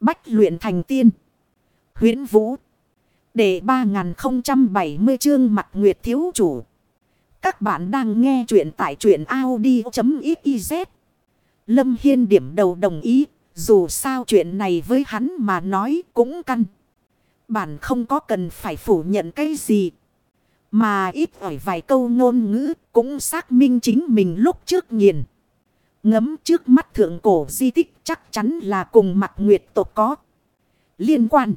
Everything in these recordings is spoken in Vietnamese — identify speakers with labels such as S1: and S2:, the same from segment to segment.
S1: Bách luyện thành tiên. huyễn Vũ. Để 3070 chương mặt Nguyệt Thiếu Chủ. Các bạn đang nghe truyện tại truyện Audi.xyz. Lâm Hiên điểm đầu đồng ý. Dù sao chuyện này với hắn mà nói cũng căn. Bản không có cần phải phủ nhận cái gì. Mà ít ỏi vài câu ngôn ngữ cũng xác minh chính mình lúc trước nghiền. Ngấm trước mắt thượng cổ di tích chắc chắn là cùng mặt nguyệt tộc có. Liên quan.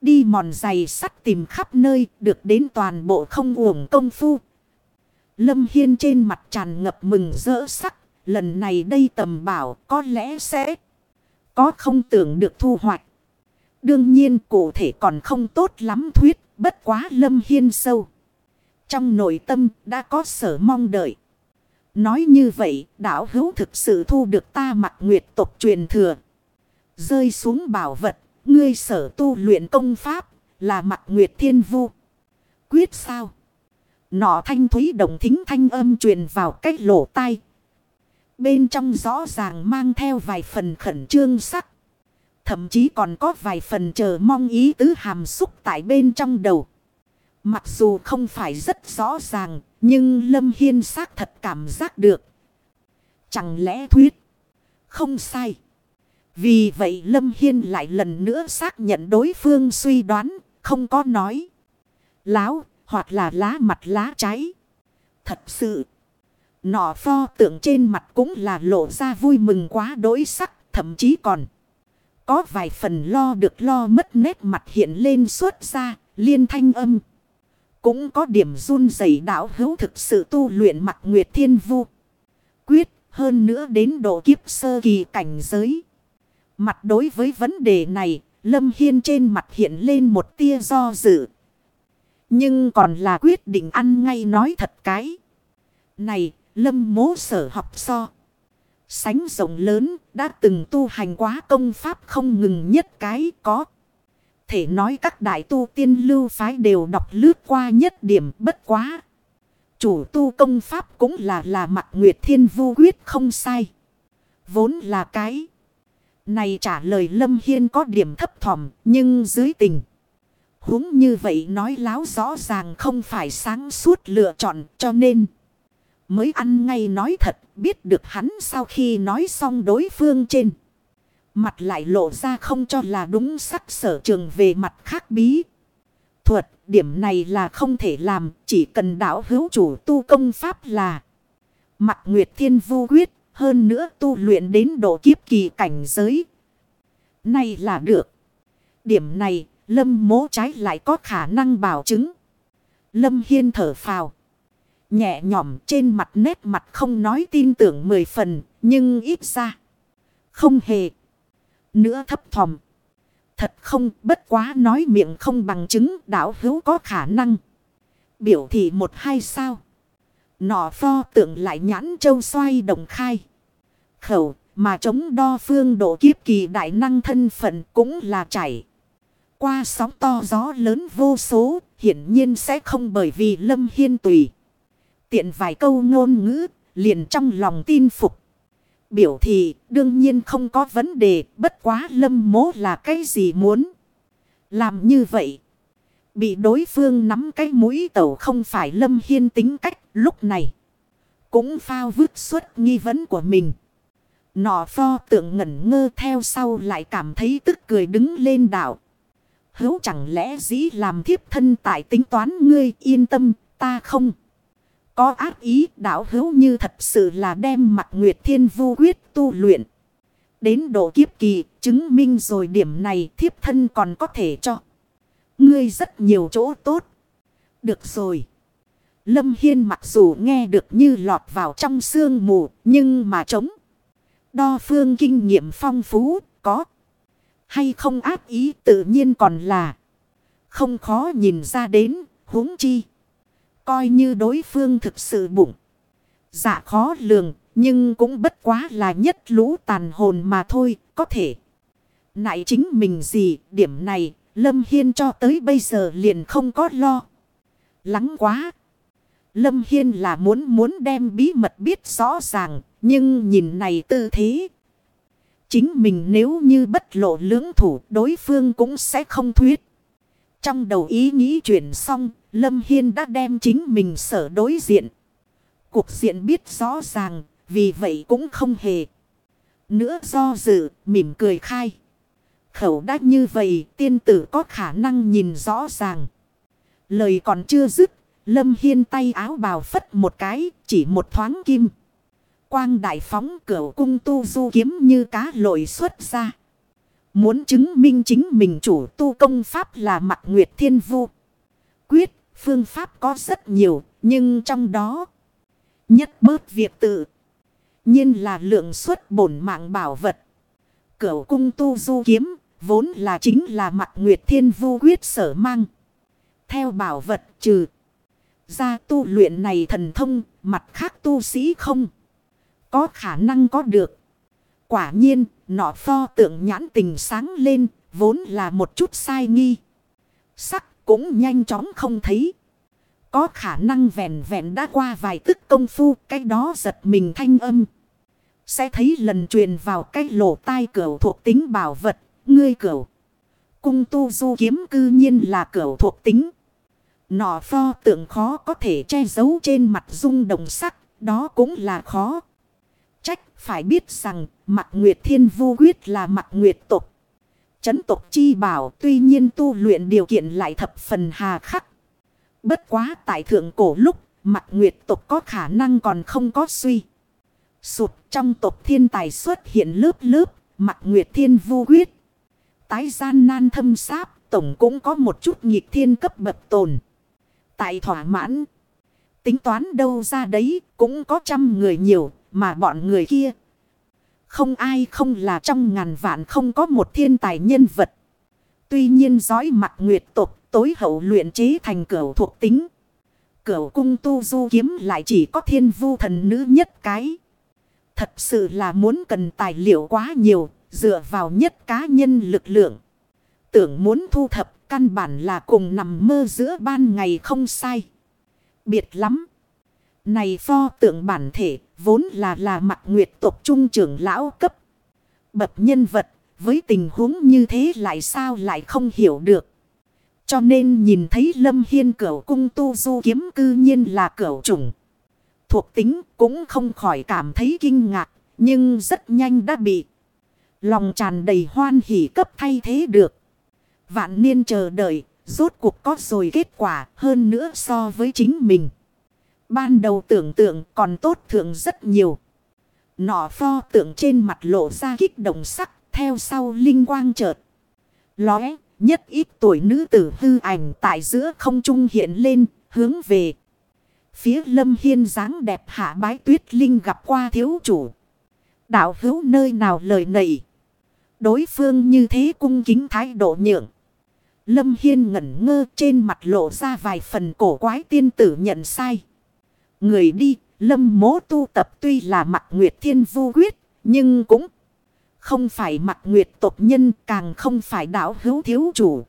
S1: Đi mòn giày sắt tìm khắp nơi, được đến toàn bộ không uổng công phu. Lâm Hiên trên mặt tràn ngập mừng rỡ sắc. Lần này đây tầm bảo có lẽ sẽ có không tưởng được thu hoạch. Đương nhiên cụ thể còn không tốt lắm thuyết, bất quá Lâm Hiên sâu. Trong nội tâm đã có sở mong đợi. Nói như vậy, đảo hữu thực sự thu được ta mặt nguyệt tộc truyền thừa. Rơi xuống bảo vật, ngươi sở tu luyện công pháp, là mặt nguyệt thiên vu. Quyết sao? Nọ thanh thúy đồng thính thanh âm truyền vào cách lỗ tai. Bên trong rõ ràng mang theo vài phần khẩn trương sắc. Thậm chí còn có vài phần chờ mong ý tứ hàm xúc tại bên trong đầu. Mặc dù không phải rất rõ ràng, nhưng Lâm Hiên xác thật cảm giác được. Chẳng lẽ thuyết? Không sai. Vì vậy Lâm Hiên lại lần nữa xác nhận đối phương suy đoán, không có nói. Láo, hoặc là lá mặt lá cháy. Thật sự. Nọ pho tượng trên mặt cũng là lộ ra vui mừng quá đối sắc, thậm chí còn. Có vài phần lo được lo mất nét mặt hiện lên suốt ra, liên thanh âm. Cũng có điểm run rẩy đạo hữu thực sự tu luyện mặt nguyệt thiên vu. Quyết hơn nữa đến độ kiếp sơ kỳ cảnh giới. Mặt đối với vấn đề này, Lâm Hiên trên mặt hiện lên một tia do dự. Nhưng còn là quyết định ăn ngay nói thật cái. Này, Lâm mố sở học so. Sánh rộng lớn, đã từng tu hành quá công pháp không ngừng nhất cái có thể nói các đại tu tiên lưu phái đều đọc lướt qua nhất điểm, bất quá. Chủ tu công pháp cũng là là mặt nguyệt thiên vu quyết không sai. Vốn là cái. Này trả lời Lâm Hiên có điểm thấp thỏm, nhưng dưới tình. huống như vậy nói láo rõ ràng không phải sáng suốt lựa chọn, cho nên. Mới ăn ngay nói thật, biết được hắn sau khi nói xong đối phương trên. Mặt lại lộ ra không cho là đúng sắc sở trường về mặt khác bí. Thuật, điểm này là không thể làm, chỉ cần đảo hữu chủ tu công pháp là. Mặt Nguyệt Thiên Vu Quyết, hơn nữa tu luyện đến độ kiếp kỳ cảnh giới. Này là được. Điểm này, Lâm mố trái lại có khả năng bảo chứng. Lâm Hiên thở phào. Nhẹ nhõm trên mặt nét mặt không nói tin tưởng mười phần, nhưng ít ra. Không hề nữa thấp thòm. Thật không, bất quá nói miệng không bằng chứng, đảo hữu có khả năng. Biểu thị một hai sao. Nọ pho tượng lại nhãn châu xoay đồng khai. Khẩu, mà chống đo phương độ kiếp kỳ đại năng thân phận cũng là chảy. Qua sóng to gió lớn vô số, hiển nhiên sẽ không bởi vì lâm hiên tùy. Tiện vài câu ngôn ngữ, liền trong lòng tin phục biểu thị đương nhiên không có vấn đề, bất quá lâm mố là cái gì muốn. Làm như vậy. Bị đối phương nắm cái mũi tẩu không phải lâm hiên tính cách, lúc này. Cũng phao vứt suốt nghi vấn của mình. Nọ pho tượng ngẩn ngơ theo sau lại cảm thấy tức cười đứng lên đảo. Hữu chẳng lẽ dĩ làm thiếp thân tại tính toán ngươi yên tâm, ta không. Có ác ý đảo hữu như thật sự là đem mặt Nguyệt Thiên Vu quyết tu luyện. Đến độ kiếp kỳ, chứng minh rồi điểm này thiếp thân còn có thể cho. Ngươi rất nhiều chỗ tốt. Được rồi. Lâm Hiên mặc dù nghe được như lọt vào trong sương mù, nhưng mà chống. Đo phương kinh nghiệm phong phú, có. Hay không ác ý tự nhiên còn là. Không khó nhìn ra đến, huống chi. Coi như đối phương thực sự bụng. Dạ khó lường. Nhưng cũng bất quá là nhất lũ tàn hồn mà thôi. Có thể. Nại chính mình gì. Điểm này. Lâm Hiên cho tới bây giờ liền không có lo. Lắng quá. Lâm Hiên là muốn muốn đem bí mật biết rõ ràng. Nhưng nhìn này tư thế. Chính mình nếu như bất lộ lưỡng thủ, đối phương cũng sẽ không thuyết. Trong đầu ý nghĩ chuyển xong, Lâm Hiên đã đem chính mình sở đối diện. Cuộc diện biết rõ ràng, vì vậy cũng không hề. Nữa do dự, mỉm cười khai. Khẩu đã như vậy, tiên tử có khả năng nhìn rõ ràng. Lời còn chưa dứt, Lâm Hiên tay áo bào phất một cái, chỉ một thoáng kim. Quang đại phóng cửa cung tu du kiếm như cá lội xuất ra. Muốn chứng minh chính mình chủ tu công pháp là mặt nguyệt thiên vu. Quyết, phương pháp có rất nhiều, nhưng trong đó nhất bớt việc tự. nhiên là lượng suất bổn mạng bảo vật. Cửu cung tu du kiếm, vốn là chính là mặt nguyệt thiên vu quyết sở mang. Theo bảo vật trừ. Ra tu luyện này thần thông, mặt khác tu sĩ không. Có khả năng có được. Quả nhiên, nọ pho tượng nhãn tình sáng lên, vốn là một chút sai nghi. Sắc cũng nhanh chóng không thấy. Có khả năng vẹn vẹn đã qua vài tức công phu, cái đó giật mình thanh âm. Sẽ thấy lần truyền vào cái lỗ tai cửa thuộc tính bảo vật, ngươi cửa. Cung tu du kiếm cư nhiên là cửa thuộc tính. Nọ pho tượng khó có thể che giấu trên mặt dung đồng sắc, đó cũng là khó. Trách phải biết rằng mặt nguyệt thiên Vu quyết là mặt nguyệt tục. Chấn tục chi bảo tuy nhiên tu luyện điều kiện lại thập phần hà khắc. Bất quá tại thượng cổ lúc mặt nguyệt tục có khả năng còn không có suy. Sụt trong tục thiên tài xuất hiện lớp lớp mặt nguyệt thiên Vu quyết. Tái gian nan thâm sáp, tổng cũng có một chút nhịp thiên cấp bậc tồn. Tại thỏa mãn. Tính toán đâu ra đấy cũng có trăm người nhiều mà bọn người kia. Không ai không là trong ngàn vạn không có một thiên tài nhân vật. Tuy nhiên giói mặt nguyệt tục tối hậu luyện chế thành cửu thuộc tính. Cửu cung tu du kiếm lại chỉ có thiên vu thần nữ nhất cái. Thật sự là muốn cần tài liệu quá nhiều, dựa vào nhất cá nhân lực lượng. Tưởng muốn thu thập căn bản là cùng nằm mơ giữa ban ngày không sai. Biệt lắm. Này pho tượng bản thể, vốn là là mặt nguyệt tộc trung trưởng lão cấp. Bậc nhân vật, với tình huống như thế lại sao lại không hiểu được. Cho nên nhìn thấy lâm hiên cửu cung tu du kiếm cư nhiên là cửu trùng. Thuộc tính cũng không khỏi cảm thấy kinh ngạc. Nhưng rất nhanh đã bị. Lòng tràn đầy hoan hỉ cấp thay thế được. Vạn niên chờ đợi. Rốt cuộc có rồi kết quả hơn nữa so với chính mình. Ban đầu tưởng tượng còn tốt thượng rất nhiều. Nọ pho tượng trên mặt lộ ra kích động sắc. Theo sau linh quang chợt. Lóe, nhất ít tuổi nữ tử hư ảnh tại giữa không trung hiện lên. Hướng về. Phía lâm hiên dáng đẹp hạ bái tuyết linh gặp qua thiếu chủ. Đạo hữu nơi nào lời nầy. Đối phương như thế cung kính thái độ nhượng. Lâm Hiên ngẩn ngơ trên mặt lộ ra vài phần cổ quái tiên tử nhận sai. Người đi, lâm mố tu tập tuy là mặt nguyệt thiên vu quyết, nhưng cũng không phải mặt nguyệt tộc nhân càng không phải đạo hữu thiếu chủ.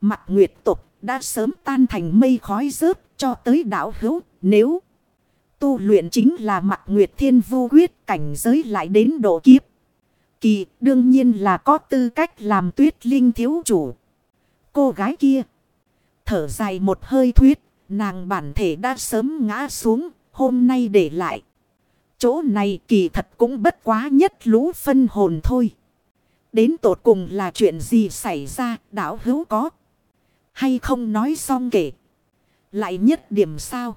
S1: Mặt nguyệt tộc đã sớm tan thành mây khói rớt cho tới đạo hữu nếu tu luyện chính là mặt nguyệt thiên vu quyết cảnh giới lại đến độ kiếp. Kỳ đương nhiên là có tư cách làm tuyết linh thiếu chủ. Cô gái kia thở dài một hơi thuyết Nàng bản thể đã sớm ngã xuống, hôm nay để lại. Chỗ này kỳ thật cũng bất quá nhất lũ phân hồn thôi. Đến tột cùng là chuyện gì xảy ra, đảo hữu có. Hay không nói xong kể. Lại nhất điểm sao.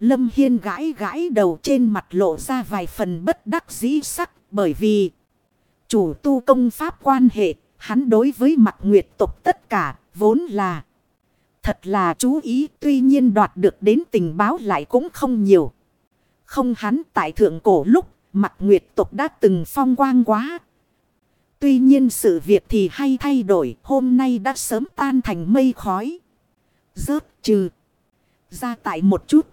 S1: Lâm Hiên gãi gãi đầu trên mặt lộ ra vài phần bất đắc dĩ sắc bởi vì chủ tu công pháp quan hệ, hắn đối với mặt nguyệt tục tất cả vốn là Thật là chú ý, tuy nhiên đoạt được đến tình báo lại cũng không nhiều. Không hắn tại thượng cổ lúc mặt nguyệt tục đã từng phong quang quá. Tuy nhiên sự việc thì hay thay đổi, hôm nay đã sớm tan thành mây khói. Rớt trừ. Ra tại một chút.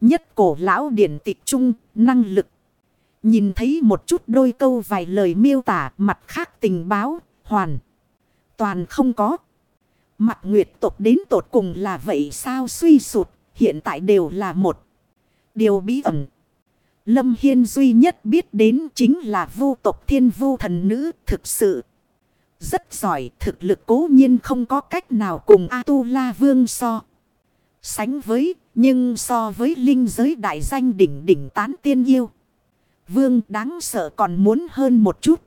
S1: Nhất cổ lão điển tịch trung, năng lực. Nhìn thấy một chút đôi câu vài lời miêu tả, mặt khác tình báo, hoàn. Toàn không có. Mặt nguyệt tộc đến tột cùng là vậy sao suy sụt, hiện tại đều là một điều bí ẩn. Lâm Hiên duy nhất biết đến chính là vu tộc thiên vu thần nữ thực sự. Rất giỏi thực lực cố nhiên không có cách nào cùng A-tu-la vương so. Sánh với nhưng so với linh giới đại danh đỉnh đỉnh tán tiên yêu. Vương đáng sợ còn muốn hơn một chút.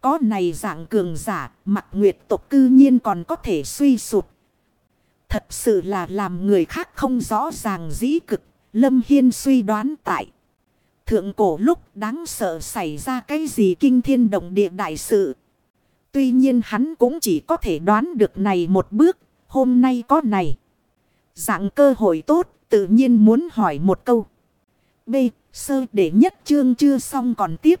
S1: Có này dạng cường giả mặt nguyệt tộc cư nhiên còn có thể suy sụp. Thật sự là làm người khác không rõ ràng dĩ cực. Lâm Hiên suy đoán tại. Thượng cổ lúc đáng sợ xảy ra cái gì kinh thiên động địa đại sự. Tuy nhiên hắn cũng chỉ có thể đoán được này một bước. Hôm nay có này. Dạng cơ hội tốt, tự nhiên muốn hỏi một câu. B. Sơ để nhất chương chưa xong còn tiếp.